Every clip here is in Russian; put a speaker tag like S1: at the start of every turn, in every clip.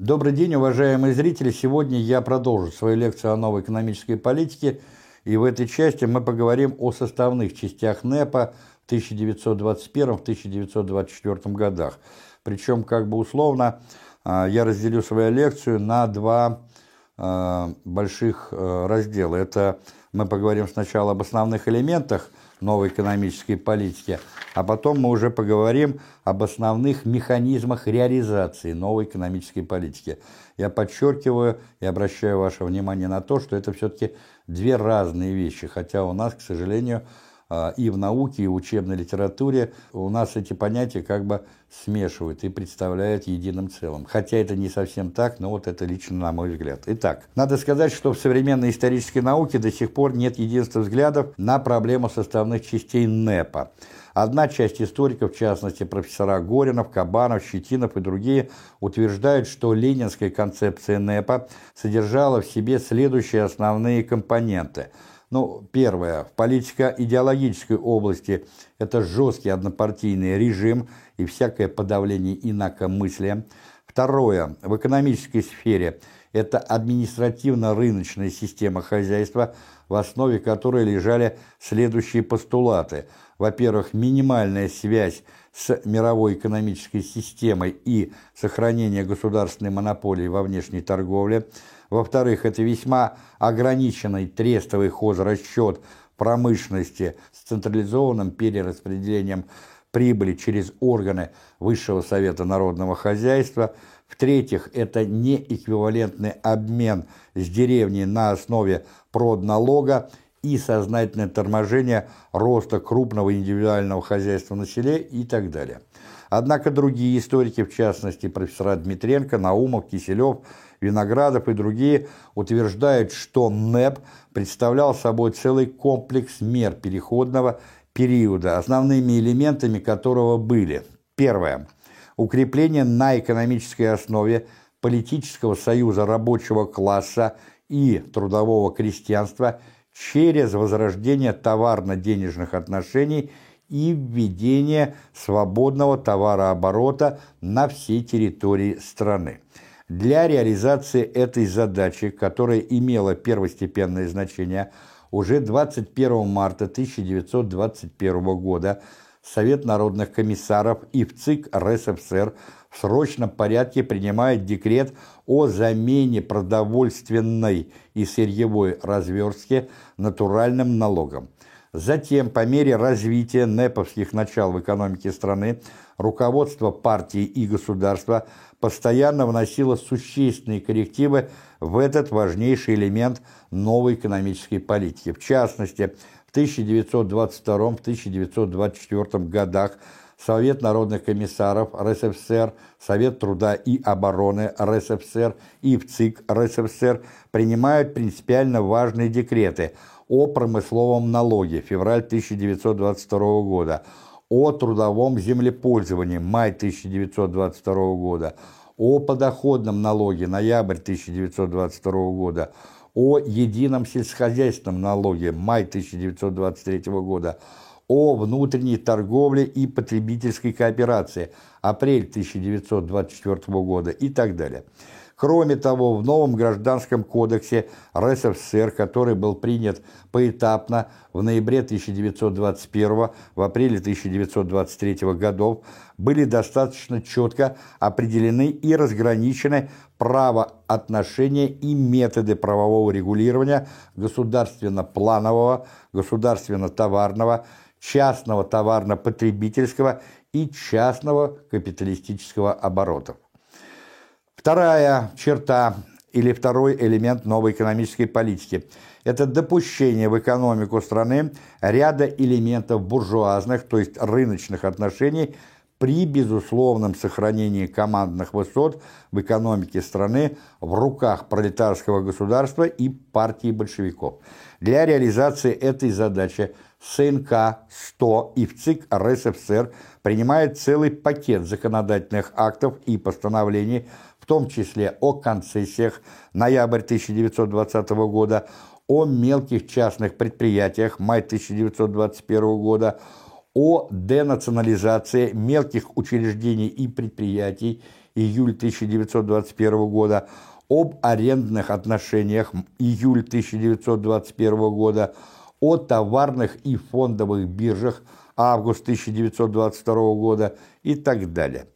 S1: Добрый день, уважаемые зрители! Сегодня я продолжу свою лекцию о новой экономической политике, и в этой части мы поговорим о составных частях НЭПа в 1921-1924 годах. Причем, как бы условно, а, я разделю свою лекцию на два а, больших а, раздела. Это мы поговорим сначала об основных элементах новой экономической политики, а потом мы уже поговорим об основных механизмах реализации новой экономической политики. Я подчеркиваю и обращаю ваше внимание на то, что это все-таки две разные вещи, хотя у нас, к сожалению, и в науке, и в учебной литературе у нас эти понятия как бы смешивают и представляют единым целым. Хотя это не совсем так, но вот это лично на мой взгляд. Итак, надо сказать, что в современной исторической науке до сих пор нет единства взглядов на проблему составных частей НЭПа. Одна часть историков, в частности профессора Горинов, Кабанов, Щетинов и другие, утверждают, что ленинская концепция НЭПа содержала в себе следующие основные компоненты – ну, первое, в политико-идеологической области это жесткий однопартийный режим и всякое подавление инакомыслия. Второе, в экономической сфере это административно-рыночная система хозяйства, в основе которой лежали следующие постулаты. Во-первых, минимальная связь с мировой экономической системой и сохранение государственной монополии во внешней торговле – во-вторых, это весьма ограниченный трестовый хозрасчет промышленности с централизованным перераспределением прибыли через органы Высшего Совета Народного Хозяйства. В-третьих, это неэквивалентный обмен с деревней на основе продналога и сознательное торможение роста крупного индивидуального хозяйства на селе и так далее. Однако другие историки, в частности профессора Дмитренко, Наумов, Киселев – Виноградов и другие утверждают, что НЭП представлял собой целый комплекс мер переходного периода, основными элементами которого были первое – укрепление на экономической основе политического союза рабочего класса и трудового крестьянства через возрождение товарно-денежных отношений и введение свободного товарооборота на всей территории страны. Для реализации этой задачи, которая имела первостепенное значение, уже 21 марта 1921 года Совет народных комиссаров и в ЦИК РСФСР в срочном порядке принимает декрет о замене продовольственной и сырьевой разверстки натуральным налогом. Затем, по мере развития неповских начал в экономике страны, руководство партии и государства – постоянно вносила существенные коррективы в этот важнейший элемент новой экономической политики. В частности, в 1922-1924 годах Совет народных комиссаров РСФСР, Совет труда и обороны РСФСР и ВЦИК РСФСР принимают принципиально важные декреты о промысловом налоге февраль 1922 года, о трудовом землепользовании май 1922 года, о подоходном налоге ноябрь 1922 года, о едином сельскохозяйственном налоге май 1923 года, о внутренней торговле и потребительской кооперации апрель 1924 года и так далее. Кроме того, в новом Гражданском кодексе РСФСР, который был принят поэтапно в ноябре 1921, в апреле 1923 годов, были достаточно четко определены и разграничены правоотношения и методы правового регулирования государственно-планового, государственно-товарного, частного товарно-потребительского и частного капиталистического оборотов. Вторая черта или второй элемент новой экономической политики – это допущение в экономику страны ряда элементов буржуазных, то есть рыночных отношений при безусловном сохранении командных высот в экономике страны в руках пролетарского государства и партии большевиков. Для реализации этой задачи СНК-100 и ВЦИК РСФСР принимает целый пакет законодательных актов и постановлений – том числе о концессиях ноябрь 1920 года, о мелких частных предприятиях май 1921 года, о денационализации мелких учреждений и предприятий июль 1921 года, об арендных отношениях июль 1921 года, о товарных и фондовых биржах август 1922 года и так далее.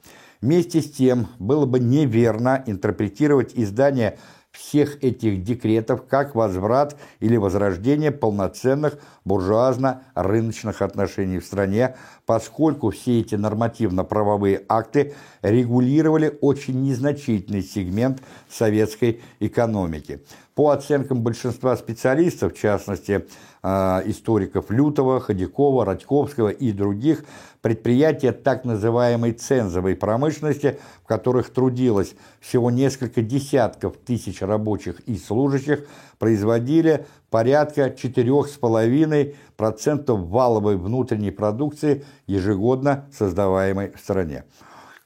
S1: Вместе с тем, было бы неверно интерпретировать издание всех этих декретов как возврат или возрождение полноценных буржуазно-рыночных отношений в стране, поскольку все эти нормативно-правовые акты регулировали очень незначительный сегмент советской экономики. По оценкам большинства специалистов, в частности, э, историков Лютова, Ходякова, Радьковского и других, предприятия так называемой цензовой промышленности, в которых трудилось всего несколько десятков тысяч рабочих и служащих, производили порядка 4,5% валовой внутренней продукции, ежегодно создаваемой в стране.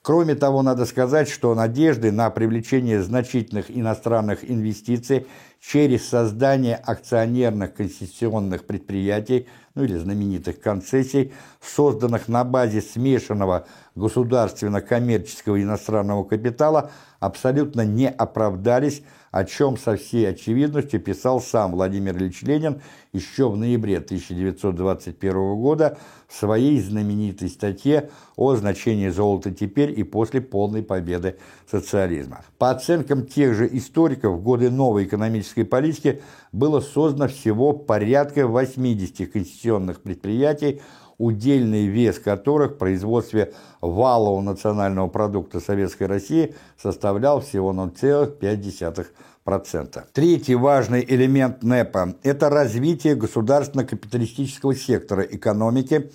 S1: Кроме того, надо сказать, что надежды на привлечение значительных иностранных инвестиций через создание акционерных концессионных предприятий, ну или знаменитых концессий, созданных на базе смешанного государственно-коммерческого иностранного капитала, абсолютно не оправдались, о чем со всей очевидностью писал сам Владимир Ильич Ленин еще в ноябре 1921 года в своей знаменитой статье о значении золота теперь и после полной победы социализма. По оценкам тех же историков, в годы новой экономической политики было создано всего порядка 80 конституционных предприятий, удельный вес которых в производстве валового национального продукта Советской России составлял всего 0,5%. Третий важный элемент НЭПа – это развитие государственно-капиталистического сектора экономики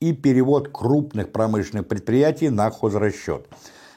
S1: и перевод крупных промышленных предприятий на хозрасчет.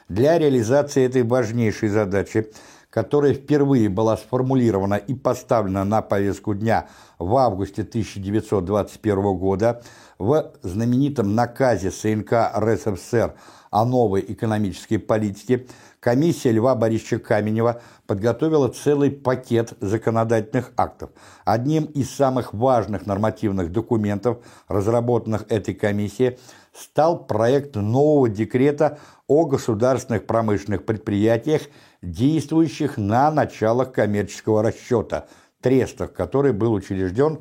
S1: Для реализации этой важнейшей задачи – которая впервые была сформулирована и поставлена на повестку дня в августе 1921 года в знаменитом наказе СНК РСФСР о новой экономической политике, комиссия Льва Борисовича Каменева подготовила целый пакет законодательных актов. Одним из самых важных нормативных документов, разработанных этой комиссией, стал проект нового декрета о государственных промышленных предприятиях, действующих на началах коммерческого расчета, трестах, который был учрежден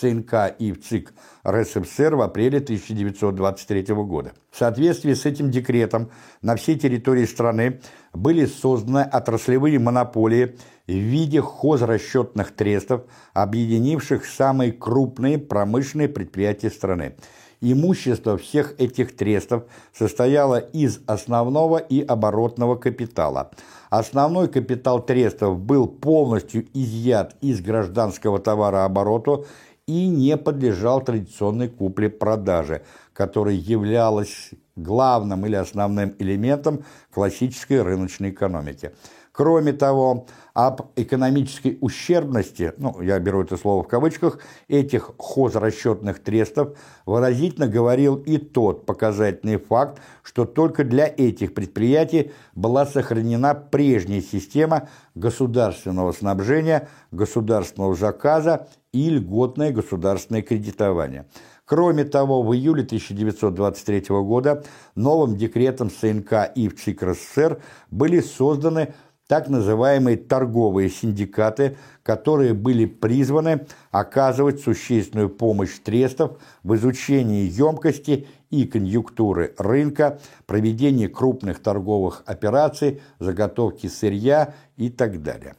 S1: СНК и ВЦИК РСФСР в апреле 1923 года. В соответствии с этим декретом на всей территории страны были созданы отраслевые монополии в виде хозрасчетных трестов, объединивших самые крупные промышленные предприятия страны. Имущество всех этих трестов состояло из основного и оборотного капитала. Основной капитал трестов был полностью изъят из гражданского товарооборота и не подлежал традиционной купле-продаже, которая являлась главным или основным элементом классической рыночной экономики. Кроме того, об экономической ущербности, ну, я беру это слово в кавычках, этих хозрасчетных трестов выразительно говорил и тот показательный факт, что только для этих предприятий была сохранена прежняя система государственного снабжения, государственного заказа и льготное государственное кредитование. Кроме того, в июле 1923 года новым декретом СНК и в ЦИК были созданы так называемые торговые синдикаты, которые были призваны оказывать существенную помощь трестов в изучении емкости и конъюнктуры рынка, проведении крупных торговых операций, заготовки сырья и так далее.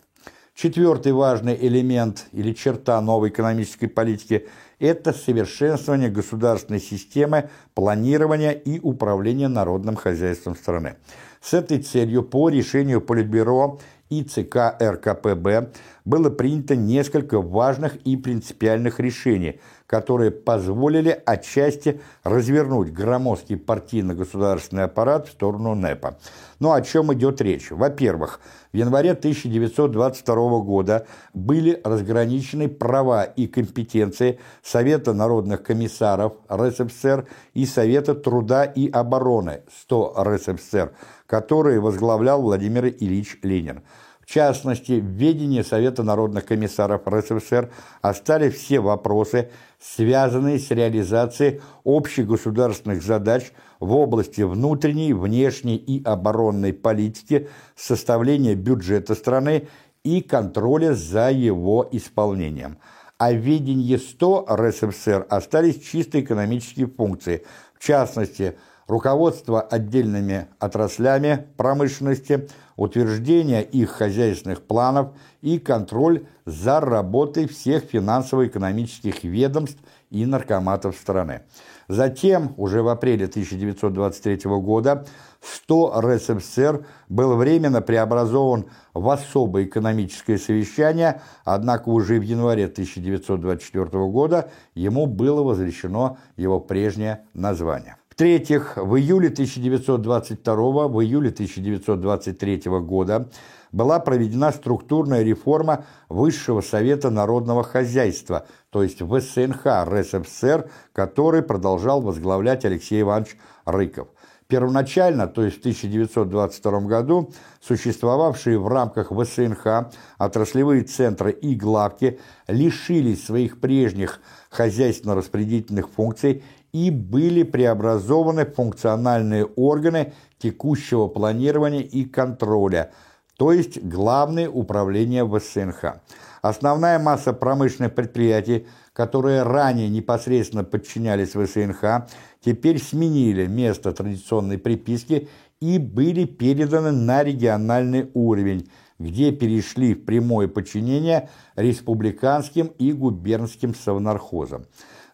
S1: Четвертый важный элемент или черта новой экономической политики – это совершенствование государственной системы планирования и управления народным хозяйством страны. С этой целью по решению Политбюро и ЦК РКПБ было принято несколько важных и принципиальных решений, которые позволили отчасти развернуть громоздкий партийно-государственный аппарат в сторону НЭПа. Но ну, о чем идет речь? Во-первых, в январе 1922 года были разграничены права и компетенции Совета народных комиссаров РСФСР и Совета труда и обороны 100 РСФСР, которые возглавлял Владимир Ильич Ленин. В частности, в ведении Совета народных комиссаров РСФСР остались все вопросы, связанные с реализацией общегосударственных задач в области внутренней, внешней и оборонной политики, составления бюджета страны и контроля за его исполнением. А в ведении 100 РСФСР остались чисто экономические функции, в частности, руководство отдельными отраслями промышленности, утверждение их хозяйственных планов и контроль за работой всех финансово-экономических ведомств и наркоматов страны. Затем, уже в апреле 1923 года, 100 РСФСР был временно преобразован в особое экономическое совещание, однако уже в январе 1924 года ему было возвращено его прежнее название. В-третьих, в июле 1922, в июле 1923 года была проведена структурная реформа Высшего Совета Народного Хозяйства, то есть ВСНХ РСФСР, который продолжал возглавлять Алексей Иванович Рыков. Первоначально, то есть в 1922 году, существовавшие в рамках ВСНХ отраслевые центры и главки лишились своих прежних хозяйственно-распределительных функций и были преобразованы функциональные органы текущего планирования и контроля, то есть Главное управление ВСНХ. Основная масса промышленных предприятий, которые ранее непосредственно подчинялись ВСНХ, теперь сменили место традиционной приписки и были переданы на региональный уровень, где перешли в прямое подчинение республиканским и губернским совнархозам.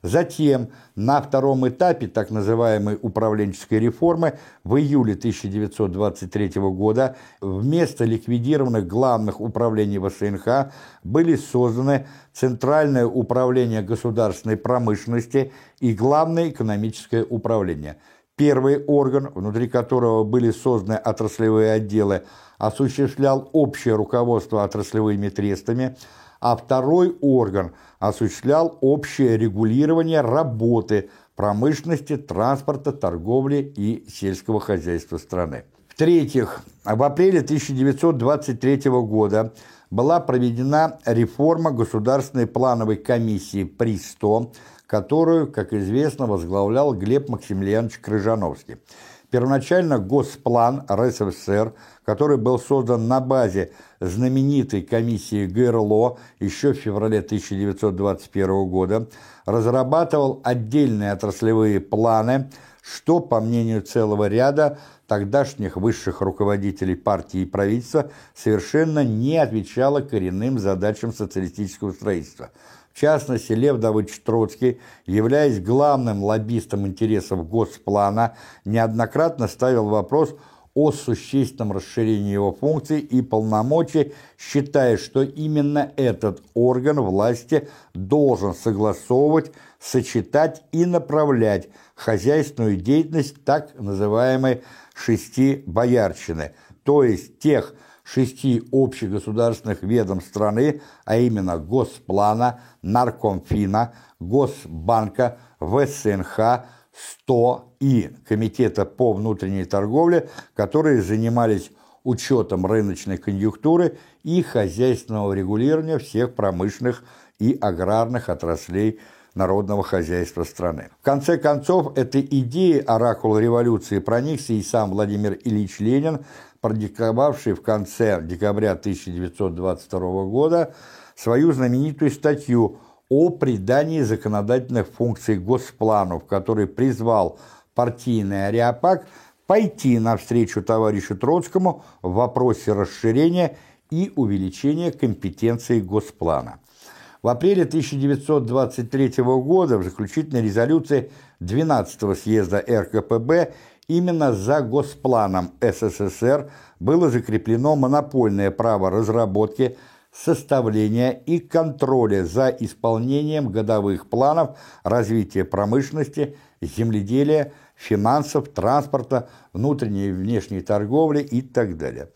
S1: Затем, на втором этапе так называемой управленческой реформы в июле 1923 года вместо ликвидированных главных управлений ВСНХ были созданы Центральное управление государственной промышленности и Главное экономическое управление. Первый орган, внутри которого были созданы отраслевые отделы, осуществлял общее руководство отраслевыми трестами, а второй орган осуществлял общее регулирование работы промышленности, транспорта, торговли и сельского хозяйства страны. В-третьих, в апреле 1923 года была проведена реформа Государственной плановой комиссии ПРИ-100, которую, как известно, возглавлял Глеб Максимiliaнович Крыжановский. Первоначально Госплан РСФСР, который был создан на базе знаменитой комиссии ГРЛО еще в феврале 1921 года, разрабатывал отдельные отраслевые планы, что, по мнению целого ряда тогдашних высших руководителей партии и правительства, совершенно не отвечало коренным задачам социалистического строительства – в частности, Лев Давыдович Троцкий, являясь главным лоббистом интересов Госплана, неоднократно ставил вопрос о существенном расширении его функций и полномочий, считая, что именно этот орган власти должен согласовывать, сочетать и направлять хозяйственную деятельность так называемой «шести боярщины», то есть тех шести общегосударственных ведомств страны, а именно Госплана, Наркомфина, Госбанка, ВСНХ, 100 и Комитета по внутренней торговле, которые занимались учетом рыночной конъюнктуры и хозяйственного регулирования всех промышленных и аграрных отраслей народного хозяйства страны. В конце концов, этой идеей оракул революции проникся и сам Владимир Ильич Ленин, продиктовавший в конце декабря 1922 года свою знаменитую статью о придании законодательных функций Госплану, в которой призвал партийный ареопаг пойти навстречу товарищу Троцкому в вопросе расширения и увеличения компетенции Госплана. В апреле 1923 года в заключительной резолюции 12-го съезда РКПБ именно за Госпланом СССР было закреплено монопольное право разработки, составления и контроля за исполнением годовых планов развития промышленности, земледелия, финансов, транспорта, внутренней и внешней торговли и так далее.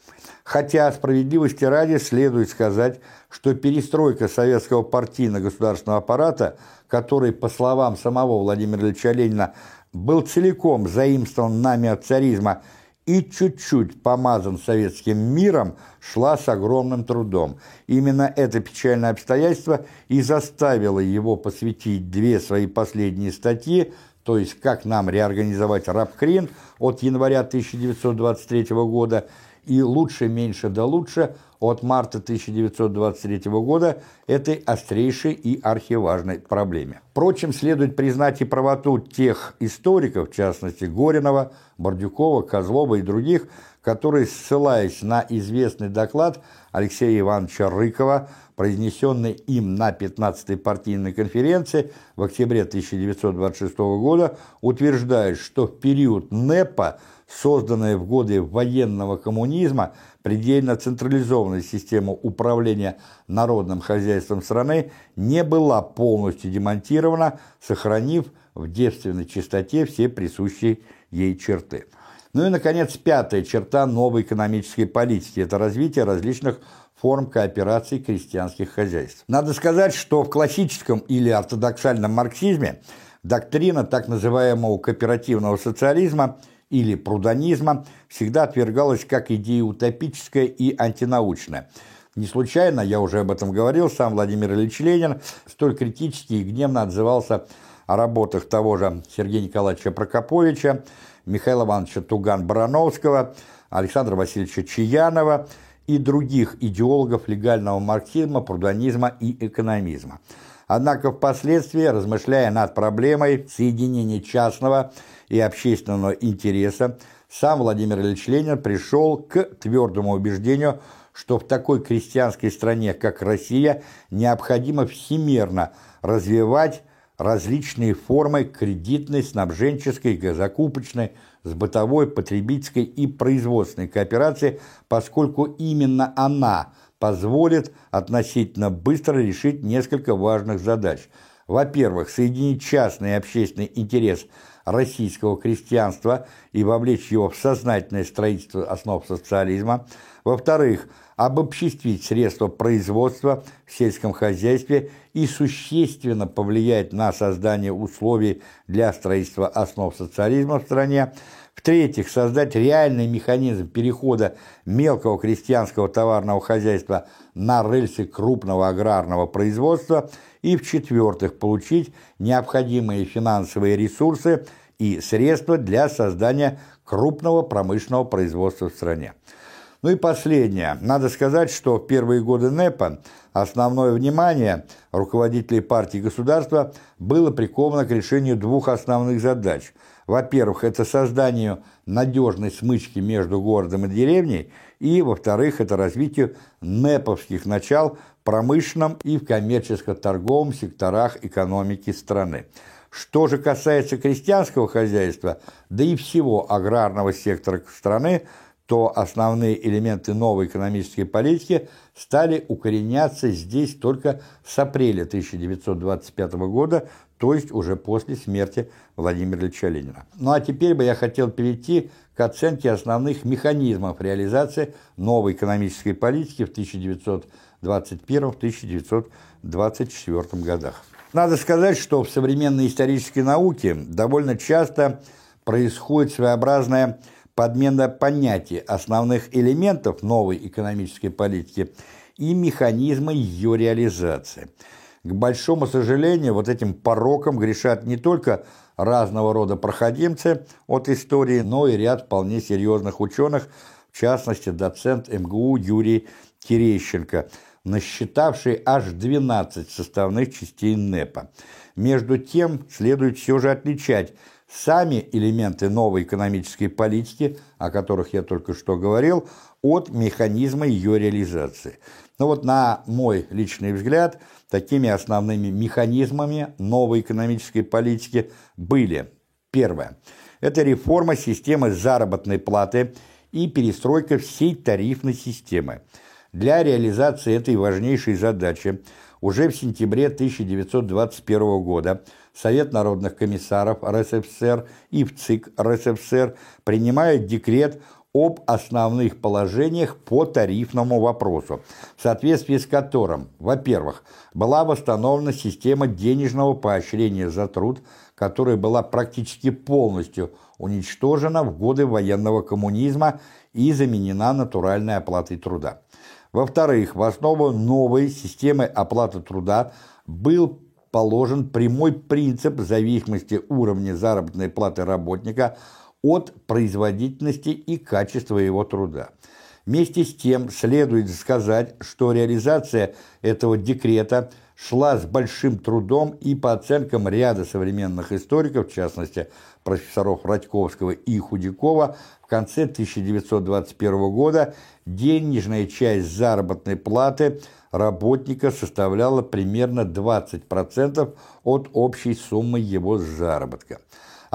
S1: Хотя справедливости ради следует сказать, что перестройка советского партийно-государственного аппарата, который, по словам самого Владимира Ильича Ленина, был целиком заимствован нами от царизма и чуть-чуть помазан советским миром, шла с огромным трудом. Именно это печальное обстоятельство и заставило его посвятить две свои последние статьи, то есть «Как нам реорганизовать Рабкрин» от января 1923 года и «Лучше, меньше да лучше» от марта 1923 года этой острейшей и архиважной проблеме. Впрочем, следует признать и правоту тех историков, в частности Горинова, Бордюкова, Козлова и других, которые, ссылаясь на известный доклад Алексея Ивановича Рыкова, произнесенный им на 15-й партийной конференции в октябре 1926 года, утверждают, что в период НЭПа, созданная в годы военного коммунизма, предельно централизованная система управления народным хозяйством страны не была полностью демонтирована, сохранив в девственной чистоте все присущие ей черты. Ну и, наконец, пятая черта новой экономической политики – это развитие различных форм кооперации крестьянских хозяйств. Надо сказать, что в классическом или ортодоксальном марксизме доктрина так называемого кооперативного социализма – или прудонизма всегда отвергалась как идея утопическая и антинаучная. Не случайно, я уже об этом говорил, сам Владимир Ильич Ленин столь критически и гневно отзывался о работах того же Сергея Николаевича Прокоповича, Михаила Ивановича Туган-Барановского, Александра Васильевича Чаянова и других идеологов легального марксизма, прудонизма и экономизма. Однако впоследствии, размышляя над проблемой соединения частного и общественного интереса, сам Владимир Ильич Ленин пришел к твердому убеждению, что в такой крестьянской стране, как Россия, необходимо всемерно развивать различные формы кредитной, снабженческой, закупочной, с бытовой, потребительской и производственной кооперации, поскольку именно она позволит относительно быстро решить несколько важных задач. Во-первых, соединить частный и общественный интерес – российского крестьянства и вовлечь его в сознательное строительство основ социализма. Во-вторых, обобществить средства производства в сельском хозяйстве и существенно повлиять на создание условий для строительства основ социализма в стране. В-третьих, создать реальный механизм перехода мелкого крестьянского товарного хозяйства на рельсы крупного аграрного производства – и, в-четвертых, получить необходимые финансовые ресурсы и средства для создания крупного промышленного производства в стране. Ну и последнее. Надо сказать, что в первые годы НЭПа основное внимание руководителей партии и государства было приковано к решению двух основных задач. Во-первых, это создание надежной смычки между городом и деревней, и, во-вторых, это развитие НЭПовских начал промышленном и в коммерческо-торговом секторах экономики страны. Что же касается крестьянского хозяйства, да и всего аграрного сектора страны, то основные элементы новой экономической политики стали укореняться здесь только с апреля 1925 года, то есть уже после смерти Владимира Ильича Ленина. Ну а теперь бы я хотел перейти к оценке основных механизмов реализации новой экономической политики в 1925 1921-1924 годах. Надо сказать, что в современной исторической науке довольно часто происходит своеобразная подмена понятий основных элементов новой экономической политики и механизма ее реализации. К большому сожалению, вот этим пороком грешат не только разного рода проходимцы от истории, но и ряд вполне серьезных ученых, в частности, доцент МГУ Юрий Терещенко – насчитавший аж 12 составных частей НЭПа. Между тем, следует все же отличать сами элементы новой экономической политики, о которых я только что говорил, от механизма ее реализации. Но вот на мой личный взгляд, такими основными механизмами новой экономической политики были. Первое – это реформа системы заработной платы и перестройка всей тарифной системы – для реализации этой важнейшей задачи уже в сентябре 1921 года Совет народных комиссаров РСФСР и ВЦИК РСФСР принимает декрет об основных положениях по тарифному вопросу, в соответствии с которым, во-первых, была восстановлена система денежного поощрения за труд, которая была практически полностью уничтожена в годы военного коммунизма и заменена натуральной оплатой труда. Во-вторых, в основу новой системы оплаты труда был положен прямой принцип зависимости уровня заработной платы работника – от производительности и качества его труда. Вместе с тем следует сказать, что реализация этого декрета шла с большим трудом и по оценкам ряда современных историков, в частности профессоров Радьковского и Худякова, в конце 1921 года денежная часть заработной платы работника составляла примерно 20% от общей суммы его заработка.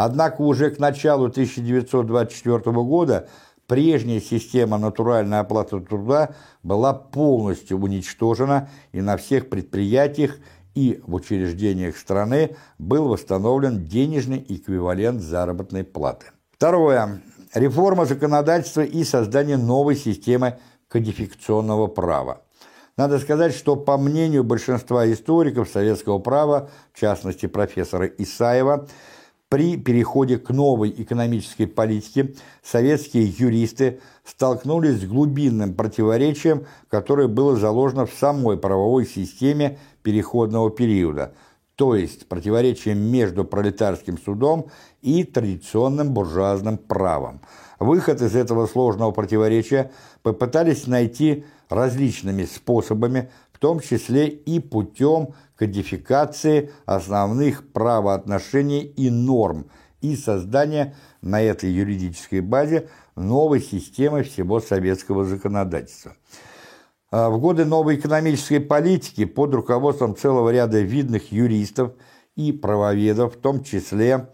S1: Однако уже к началу 1924 года прежняя система натуральной оплаты труда была полностью уничтожена, и на всех предприятиях и в учреждениях страны был восстановлен денежный эквивалент заработной платы. Второе. Реформа законодательства и создание новой системы кодификационного права. Надо сказать, что по мнению большинства историков советского права, в частности профессора Исаева, при переходе к новой экономической политике советские юристы столкнулись с глубинным противоречием, которое было заложено в самой правовой системе переходного периода, то есть противоречием между пролетарским судом и традиционным буржуазным правом. Выход из этого сложного противоречия попытались найти различными способами, в том числе и путем кодификации основных правоотношений и норм и создания на этой юридической базе новой системы всего советского законодательства. А в годы новой экономической политики под руководством целого ряда видных юристов и правоведов, в том числе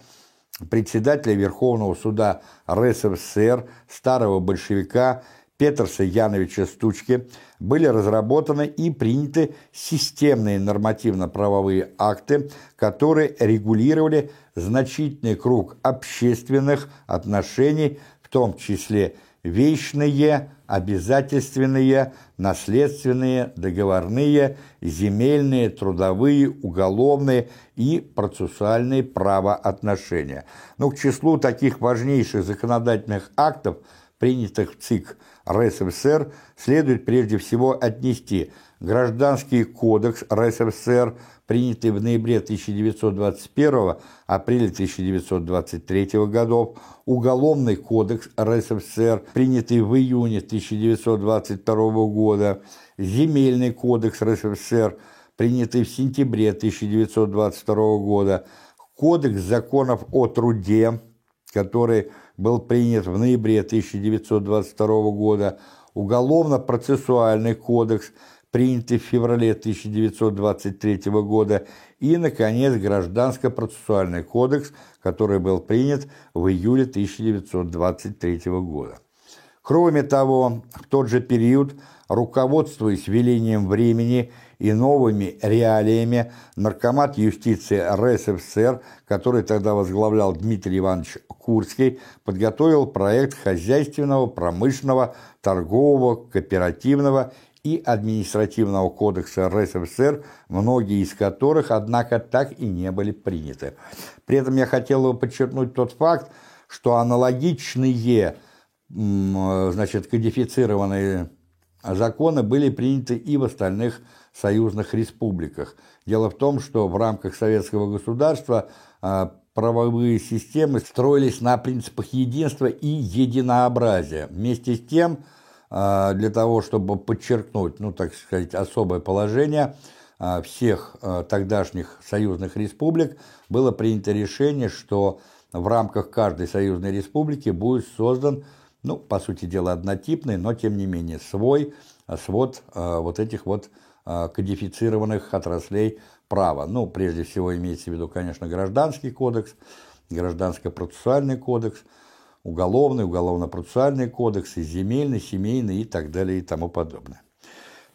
S1: председателя Верховного суда РСФСР, старого большевика Петерса Яновича Стучки были разработаны и приняты системные нормативно-правовые акты, которые регулировали значительный круг общественных отношений, в том числе вечные, обязательственные, наследственные, договорные, земельные, трудовые, уголовные и процессуальные правоотношения. Но к числу таких важнейших законодательных актов, принятых в ЦИК РСФСР следует прежде всего отнести. Гражданский кодекс РСФСР, принятый в ноябре 1921 апреля 1923 годов, Уголовный кодекс РСФСР, принятый в июне 1922 года, Земельный кодекс РСФСР, принятый в сентябре 1922 года, Кодекс законов о труде, который был принят в ноябре 1922 года, Уголовно-процессуальный кодекс, принятый в феврале 1923 года, и, наконец, Гражданско-процессуальный кодекс, который был принят в июле 1923 года. Кроме того, в тот же период, руководствуясь велением времени и новыми реалиями, наркомат юстиции РСФСР, который тогда возглавлял Дмитрий Иванович Курский, подготовил проект хозяйственного, промышленного, торгового, кооперативного и административного кодекса РСФСР, многие из которых, однако, так и не были приняты. При этом я хотел бы подчеркнуть тот факт, что аналогичные значит, кодифицированные законы были приняты и в остальных союзных республиках. Дело в том, что в рамках советского государства а, правовые системы строились на принципах единства и единообразия. Вместе с тем, а, для того, чтобы подчеркнуть, ну, так сказать, особое положение а, всех тогдашних союзных республик, было принято решение, что в рамках каждой союзной республики будет создан, ну, по сути дела, однотипный, но, тем не менее, свой свод вот этих вот кодифицированных отраслей права. Ну, прежде всего имеется в виду, конечно, гражданский кодекс, гражданско-процессуальный кодекс, уголовный, уголовно-процессуальный кодекс, земельный, семейный и так далее и тому подобное.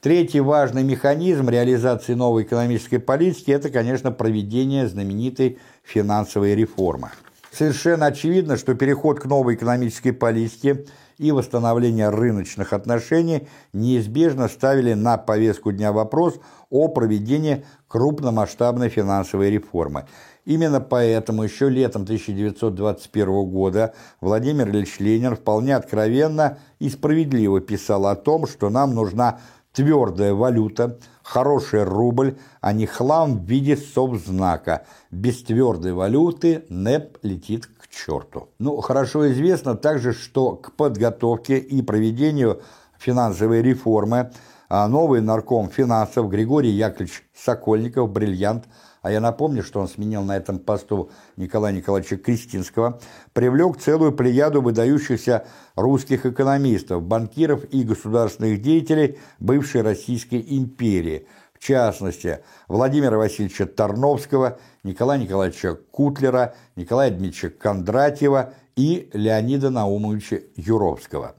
S1: Третий важный механизм реализации новой экономической политики – это, конечно, проведение знаменитой финансовой реформы. Совершенно очевидно, что переход к новой экономической политике и восстановление рыночных отношений неизбежно ставили на повестку дня вопрос о проведении крупномасштабной финансовой реформы. Именно поэтому еще летом 1921 года Владимир Ильич Ленин вполне откровенно и справедливо писал о том, что нам нужна твердая валюта, хороший рубль, а не хлам в виде совзнака. Без твердой валюты НЭП летит к черту. Ну, хорошо известно также, что к подготовке и проведению финансовой реформы а новый нарком финансов Григорий Яковлевич Сокольников, бриллиант, а я напомню, что он сменил на этом посту Николая Николаевича Кристинского, привлек целую плеяду выдающихся русских экономистов, банкиров и государственных деятелей бывшей Российской империи, в частности, Владимира Васильевича Тарновского, Николая Николаевича Кутлера, Николая Дмитриевича Кондратьева и Леонида Наумовича Юровского.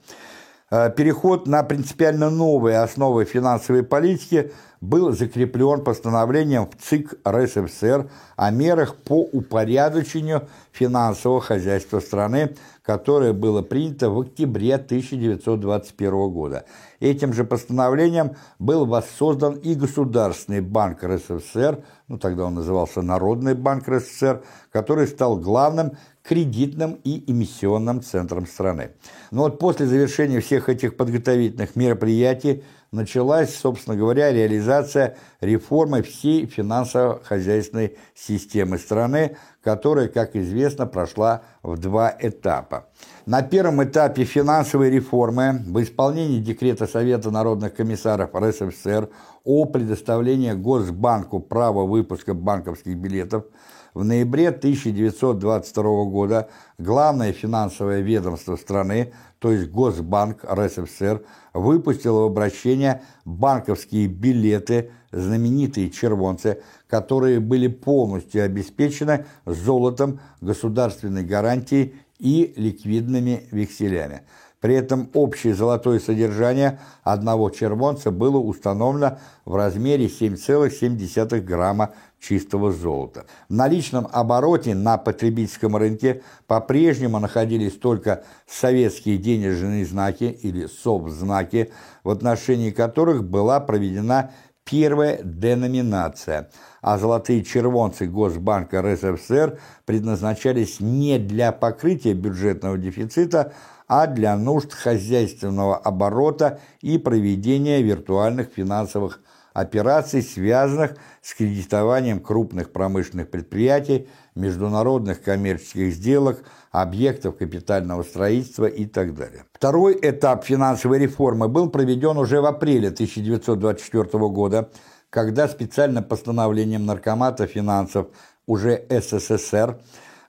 S1: Э, переход на принципиально новые основы финансовой политики – был закреплен постановлением в ЦИК РСФСР о мерах по упорядочению финансового хозяйства страны, которое было принято в октябре 1921 года. Этим же постановлением был воссоздан и Государственный банк РСФСР, ну тогда он назывался Народный банк РСФСР, который стал главным кредитным и эмиссионным центром страны. Но вот после завершения всех этих подготовительных мероприятий началась, собственно говоря, реализация реформы всей финансово-хозяйственной системы страны, которая, как известно, прошла в два этапа. На первом этапе финансовой реформы в исполнении декрета Совета народных комиссаров РСФСР о предоставлении Госбанку права выпуска банковских билетов в ноябре 1922 года главное финансовое ведомство страны, то есть Госбанк РСФСР, выпустило в обращение банковские билеты, знаменитые червонцы, которые были полностью обеспечены золотом, государственной гарантией и ликвидными векселями. При этом общее золотое содержание одного червонца было установлено в размере 7,7 грамма чистого золота. В наличном обороте на потребительском рынке по-прежнему находились только советские денежные знаки или СОВ-знаки, в отношении которых была проведена первая деноминация, а золотые червонцы Госбанка РСФСР предназначались не для покрытия бюджетного дефицита, а для нужд хозяйственного оборота и проведения виртуальных финансовых операций, связанных с кредитованием крупных промышленных предприятий, международных коммерческих сделок, объектов капитального строительства и так далее. Второй этап финансовой реформы был проведен уже в апреле 1924 года, когда специальным постановлением Наркомата финансов уже СССР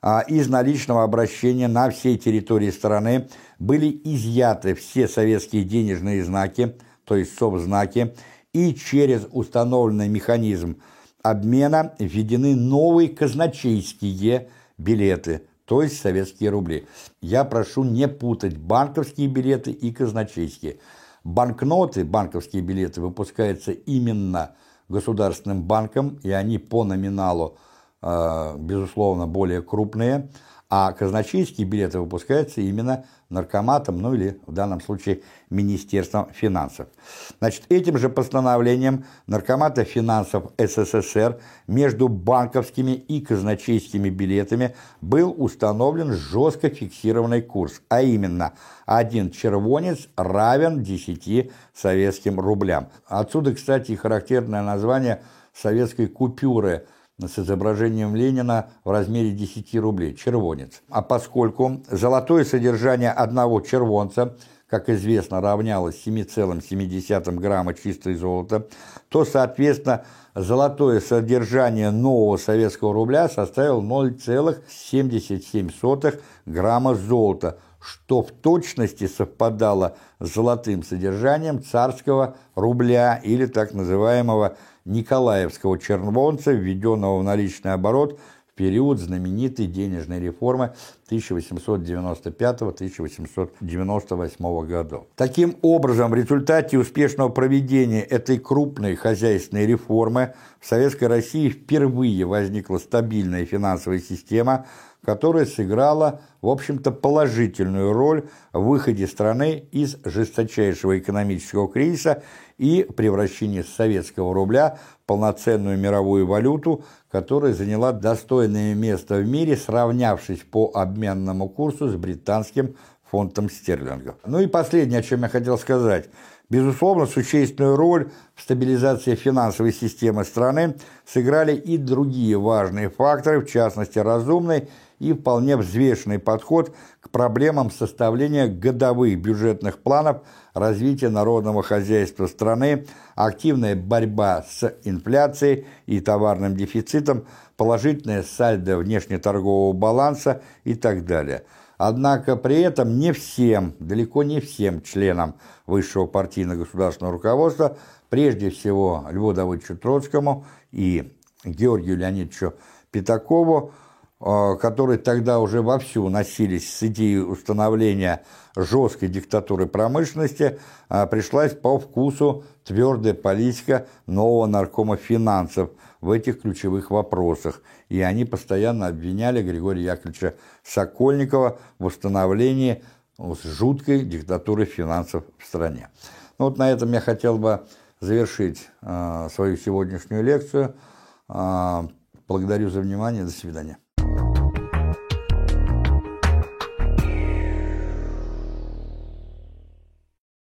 S1: а, из наличного обращения на всей территории страны были изъяты все советские денежные знаки, то есть совзнаки, и через установленный механизм обмена введены новые казначейские билеты, то есть советские рубли. Я прошу не путать банковские билеты и казначейские. Банкноты, банковские билеты выпускаются именно государственным банком, и они по номиналу, э, безусловно, более крупные, а казначейские билеты выпускаются именно наркоматом, ну или в данном случае Министерством финансов. Значит, этим же постановлением Наркомата финансов СССР между банковскими и казначейскими билетами был установлен жестко фиксированный курс, а именно один червонец равен 10 советским рублям. Отсюда, кстати, характерное название советской купюры – с изображением Ленина в размере 10 рублей, червонец. А поскольку золотое содержание одного червонца, как известно, равнялось 7,7 грамма чистого золота, то, соответственно, золотое содержание нового советского рубля составило 0,77 грамма золота, что в точности совпадало с золотым содержанием царского рубля или так называемого Николаевского червонца, введенного в наличный оборот в период знаменитой денежной реформы 1895-1898 годов. Таким образом, в результате успешного проведения этой крупной хозяйственной реформы в Советской России впервые возникла стабильная финансовая система, которая сыграла, в общем-то, положительную роль в выходе страны из жесточайшего экономического кризиса и превращении советского рубля в полноценную мировую валюту, которая заняла достойное место в мире, сравнявшись по обменному курсу с британским фунтом стерлингов. Ну и последнее, о чем я хотел сказать. Безусловно, существенную роль в стабилизации финансовой системы страны сыграли и другие важные факторы, в частности, разумный и вполне взвешенный подход к проблемам составления годовых бюджетных планов развития народного хозяйства страны, активная борьба с инфляцией и товарным дефицитом, положительное сальдо внешнеторгового баланса и так далее – Однако при этом не всем, далеко не всем членам высшего партийно-государственного руководства, прежде всего Льву Давыдовичу Троцкому и Георгию Леонидовичу Пятакову, которые тогда уже вовсю носились с идеей установления жесткой диктатуры промышленности, э, пришлась по вкусу твердая политика нового наркома финансов в этих ключевых вопросах, и они постоянно обвиняли Григория Яковлевича Сокольникова в установлении жуткой диктатуры финансов в стране. Ну, вот на этом я хотел бы завершить э, свою сегодняшнюю лекцию. Э, благодарю за внимание. До свидания.